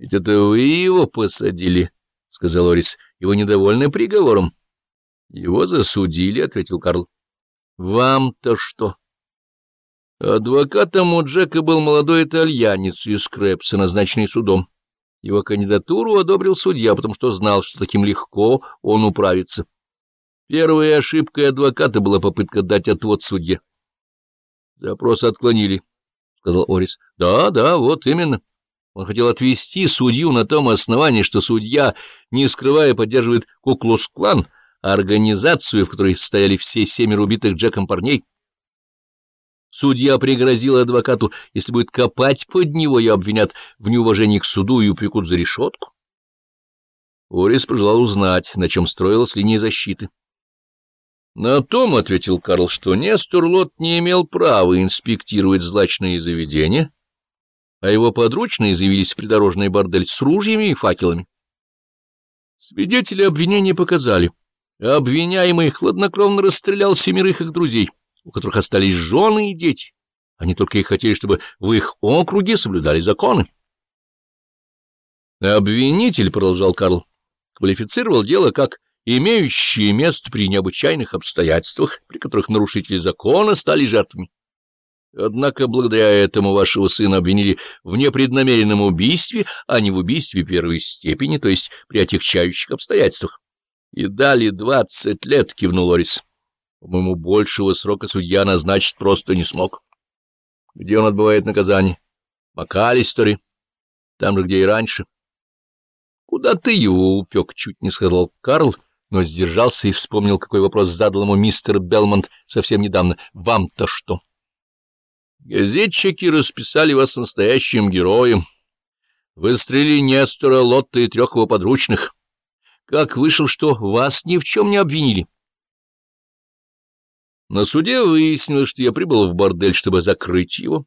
Ведь это вы его посадили, — сказал Орис. — Его недовольны приговором. — Его засудили, — ответил Карл. — Вам-то что? Адвокатом у Джека был молодой итальянец из Крэпса, назначенный судом. Его кандидатуру одобрил судья, потому что знал, что таким легко он управится. Первой ошибкой адвоката была попытка дать отвод судье. — Запрос отклонили, — сказал Орис. — Да, да, вот именно. Он хотел отвести судью на том основании, что судья, не скрывая, поддерживает Куклус-клан, организацию, в которой стояли все семеро убитых Джеком парней. Судья пригрозил адвокату, если будет копать под него, и обвинят в неуважении к суду и упекут за решетку. Орис пожелал узнать, на чем строилась линия защиты. — На том, — ответил Карл, — что Нестор Лот не имел права инспектировать злачные заведения, а его подручные заявились в придорожный бордель с ружьями и факелами. Свидетели обвинения показали. Обвиняемый хладнокровно расстрелял семерых их друзей, у которых остались жены и дети. Они только и хотели, чтобы в их округе соблюдали законы. Обвинитель, — продолжал Карл, — квалифицировал дело как имеющее место при необычайных обстоятельствах, при которых нарушители закона стали жертвами. Однако благодаря этому вашего сына обвинили в непреднамеренном убийстве, а не в убийстве первой степени, то есть при отягчающих обстоятельствах. И дали двадцать лет, кивнул Лорис. По-моему, большего срока судья назначить просто не смог. Где он отбывает наказание? МакАлисторе. Там же, где и раньше. Куда ты его упек? Чуть не сказал Карл, но сдержался и вспомнил, какой вопрос задал ему мистер Белмонт совсем недавно. Вам-то что? — Газетчики расписали вас настоящим героем. Выстрелили Нестора, Лотта и трех его подручных. Как вышел, что вас ни в чем не обвинили? На суде выяснилось, что я прибыл в бордель, чтобы закрыть его.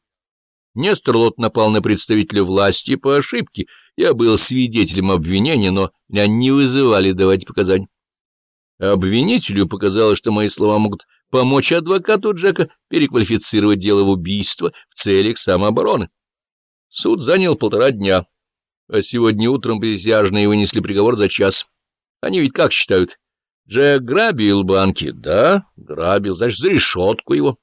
Нестор Лот напал на представителя власти по ошибке. Я был свидетелем обвинения, но меня не вызывали давать показания. Обвинителю показалось, что мои слова могут помочь адвокату Джека переквалифицировать дело в убийство в целях самообороны. Суд занял полтора дня, а сегодня утром присяжные вынесли приговор за час. Они ведь как считают? Джек грабил банки? Да, грабил, значит, за решетку его.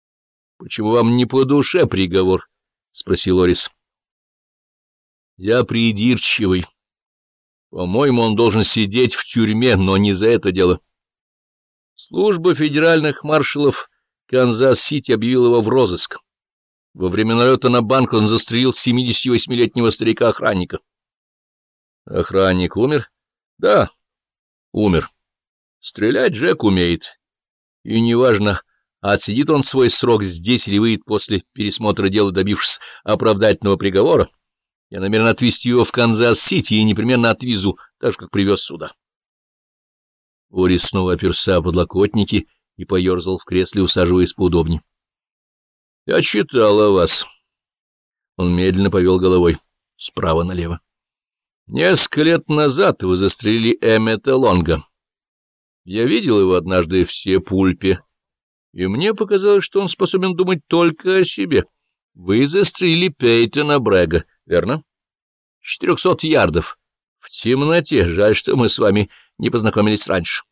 — Почему вам не по душе приговор? — спросил Орис. — Я придирчивый. По-моему, он должен сидеть в тюрьме, но не за это дело. Служба федеральных маршалов Канзас-Сити объявила его в розыск. Во время налета на банк он застрелил 78-летнего старика-охранника. Охранник умер? Да, умер. Стрелять Джек умеет. И неважно, отсидит он свой срок здесь или выйдет после пересмотра дела, добившись оправдательного приговора. Я намерен отвезти его в Канзас-Сити и непременно отвезу, так же, как привез сюда. Орис снова оперся подлокотники и поерзал в кресле, усаживаясь поудобнее. — Я читал о вас. Он медленно повел головой справа налево. — Несколько лет назад вы застрелили Эммета Лонга. Я видел его однажды в Сепульпе, и мне показалось, что он способен думать только о себе. Вы застрелили Пейтона Брэга верно? Четырехсот ярдов. В темноте. Жаль, что мы с вами не познакомились раньше.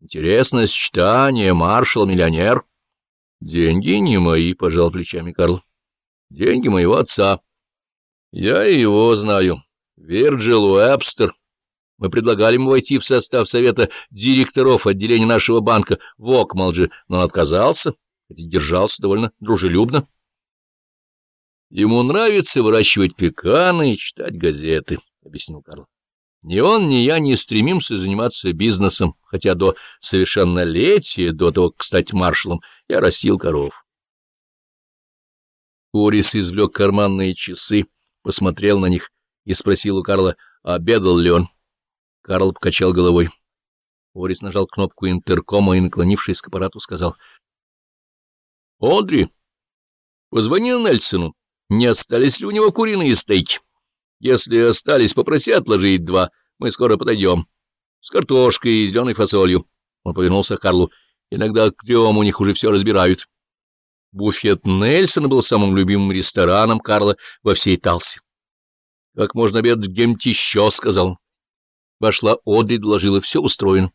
Интересное сочетание, маршал, миллионер. Деньги не мои, — пожал плечами Карл. Деньги моего отца. Я его знаю. Вирджил Уэбстер. Мы предлагали ему войти в состав совета директоров отделения нашего банка в Окмалджи, но он отказался, хотя держался довольно дружелюбно. Ему нравится выращивать пеканы и читать газеты, — объяснил Карл. Ни он, ни я не стремимся заниматься бизнесом, хотя до совершеннолетия, до того, как стать маршалом, я растил коров. Орис извлек карманные часы, посмотрел на них и спросил у Карла, обедал ли он. Карл покачал головой. Орис нажал кнопку интеркома и, наклонившись к аппарату, сказал, — Одри, позвони Нельсону. Не остались ли у него куриные стейки? Если остались, попроси отложить два. Мы скоро подойдем. С картошкой и зеленой фасолью. Он повернулся к Карлу. Иногда к трем у них уже все разбирают. Буфет Нельсона был самым любимым рестораном Карла во всей Талсе. — Как можно обедать где-нибудь еще, — сказал. Вошла Одри, доложила, все устроено.